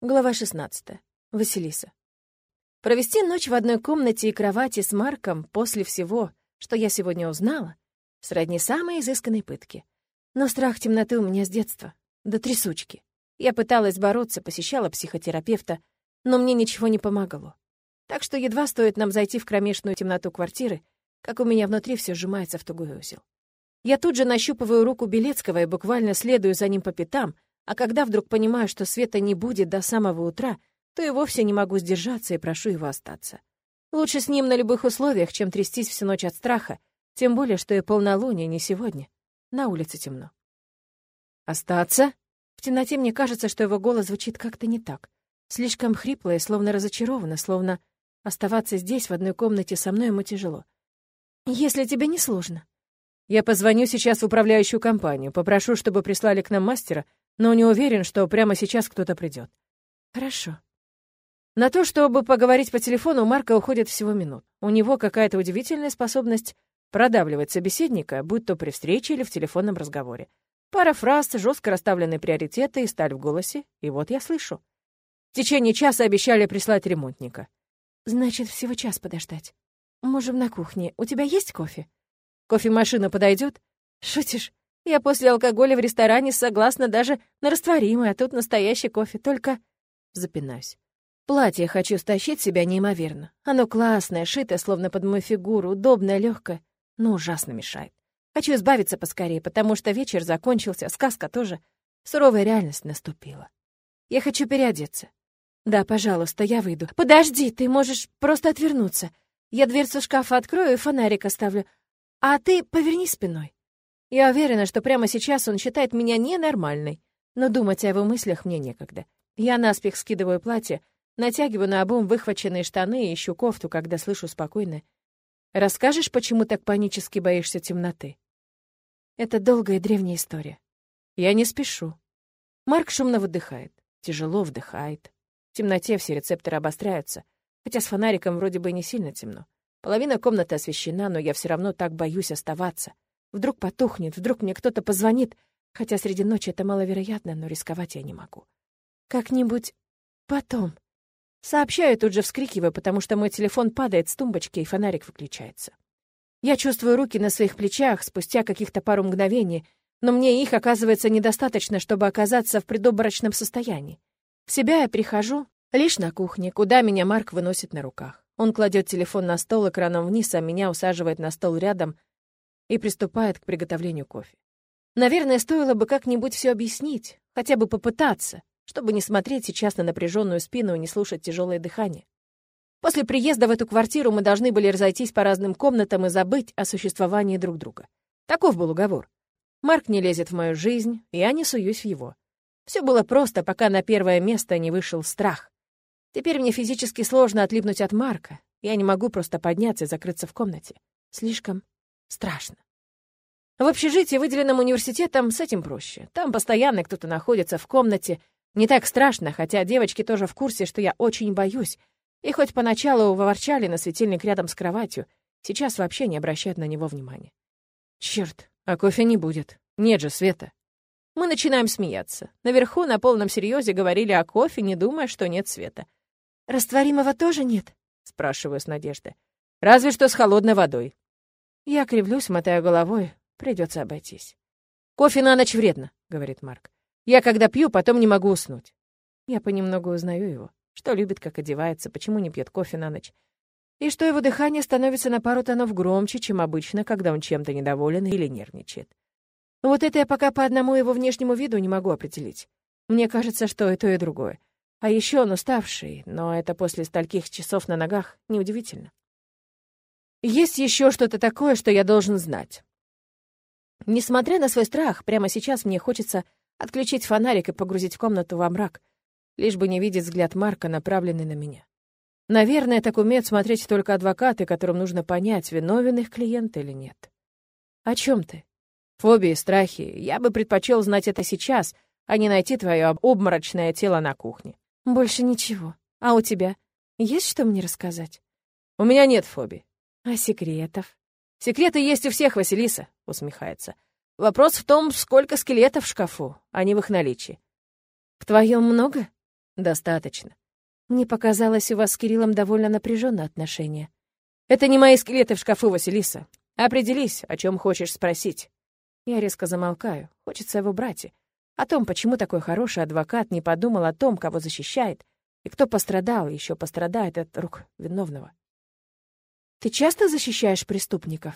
Глава 16. Василиса. Провести ночь в одной комнате и кровати с Марком после всего, что я сегодня узнала, сродни самой изысканной пытки. Но страх темноты у меня с детства, до трясучки. Я пыталась бороться, посещала психотерапевта, но мне ничего не помогало. Так что едва стоит нам зайти в кромешную темноту квартиры, как у меня внутри все сжимается в тугой узел. Я тут же нащупываю руку Белецкого и буквально следую за ним по пятам — а когда вдруг понимаю, что света не будет до самого утра, то и вовсе не могу сдержаться и прошу его остаться. Лучше с ним на любых условиях, чем трястись всю ночь от страха, тем более, что и полнолуние не сегодня. На улице темно. «Остаться?» В темноте мне кажется, что его голос звучит как-то не так. Слишком хрипло и словно разочарованно, словно оставаться здесь, в одной комнате со мной, ему тяжело. «Если тебе не сложно». «Я позвоню сейчас в управляющую компанию, попрошу, чтобы прислали к нам мастера, но не уверен, что прямо сейчас кто-то придет. Хорошо. На то, чтобы поговорить по телефону, у Марка уходит всего минут. У него какая-то удивительная способность продавливать собеседника, будь то при встрече или в телефонном разговоре. Пара фраз, жестко расставленные приоритеты и сталь в голосе, и вот я слышу. В течение часа обещали прислать ремонтника. Значит, всего час подождать. Можем на кухне. У тебя есть кофе? Кофемашина подойдет? Шутишь? Я после алкоголя в ресторане согласна даже на растворимый, а тут настоящий кофе, только... Запинаюсь. Платье хочу стащить себя неимоверно. Оно классное, шитое, словно под мою фигуру, удобное, легкое, но ужасно мешает. Хочу избавиться поскорее, потому что вечер закончился, сказка тоже. Суровая реальность наступила. Я хочу переодеться. Да, пожалуйста, я выйду. Подожди, ты можешь просто отвернуться. Я дверцу шкафа открою и фонарик оставлю. А ты поверни спиной. Я уверена, что прямо сейчас он считает меня ненормальной, но думать о его мыслях мне некогда. Я наспех скидываю платье, натягиваю на обум выхваченные штаны и ищу кофту, когда слышу спокойно. «Расскажешь, почему так панически боишься темноты?» Это долгая древняя история. Я не спешу. Марк шумно выдыхает, тяжело вдыхает. В темноте все рецепторы обостряются, хотя с фонариком вроде бы не сильно темно. Половина комнаты освещена, но я все равно так боюсь оставаться — Вдруг потухнет, вдруг мне кто-то позвонит, хотя среди ночи это маловероятно, но рисковать я не могу. Как-нибудь потом. Сообщаю, тут же вскрикиваю, потому что мой телефон падает с тумбочки, и фонарик выключается. Я чувствую руки на своих плечах спустя каких-то пару мгновений, но мне их оказывается недостаточно, чтобы оказаться в предобморочном состоянии. В себя я прихожу лишь на кухне, куда меня Марк выносит на руках. Он кладет телефон на стол экраном вниз, а меня усаживает на стол рядом, и приступает к приготовлению кофе. Наверное, стоило бы как-нибудь все объяснить, хотя бы попытаться, чтобы не смотреть сейчас на напряженную спину и не слушать тяжелое дыхание. После приезда в эту квартиру мы должны были разойтись по разным комнатам и забыть о существовании друг друга. Таков был уговор. Марк не лезет в мою жизнь, я не суюсь в его. Все было просто, пока на первое место не вышел страх. Теперь мне физически сложно отлипнуть от Марка. Я не могу просто подняться и закрыться в комнате. Слишком Страшно. В общежитии, выделенном университетом, с этим проще. Там постоянно кто-то находится в комнате. Не так страшно, хотя девочки тоже в курсе, что я очень боюсь. И хоть поначалу ворчали на светильник рядом с кроватью, сейчас вообще не обращают на него внимания. Черт, а кофе не будет. Нет же света. Мы начинаем смеяться. Наверху на полном серьезе говорили о кофе, не думая, что нет света. «Растворимого тоже нет?» — спрашиваю с надеждой. «Разве что с холодной водой», я кривлюсь, мотаю головой. Придется обойтись. «Кофе на ночь вредно», — говорит Марк. «Я когда пью, потом не могу уснуть». Я понемногу узнаю его. Что любит, как одевается, почему не пьет кофе на ночь. И что его дыхание становится на пару тонов громче, чем обычно, когда он чем-то недоволен или нервничает. Вот это я пока по одному его внешнему виду не могу определить. Мне кажется, что и то, и другое. А еще он уставший, но это после стольких часов на ногах неудивительно. Есть еще что-то такое, что я должен знать. Несмотря на свой страх, прямо сейчас мне хочется отключить фонарик и погрузить комнату во мрак, лишь бы не видеть взгляд Марка, направленный на меня. Наверное, так умеют смотреть только адвокаты, которым нужно понять, виновен их клиент или нет. О чем ты? Фобии, страхи. Я бы предпочел знать это сейчас, а не найти твое обморочное тело на кухне. Больше ничего. А у тебя? Есть что мне рассказать? У меня нет фобий. А секретов? Секреты есть у всех, Василиса, усмехается. Вопрос в том, сколько скелетов в шкафу, а не в их наличии. В твоем много? Достаточно. Мне показалось, у вас с Кириллом довольно напряженные отношения. Это не мои скелеты в шкафу, Василиса. Определись, о чем хочешь спросить. Я резко замолкаю. Хочется его брать. О том, почему такой хороший адвокат не подумал о том, кого защищает, и кто пострадал, еще пострадает от рук виновного. Ты часто защищаешь преступников?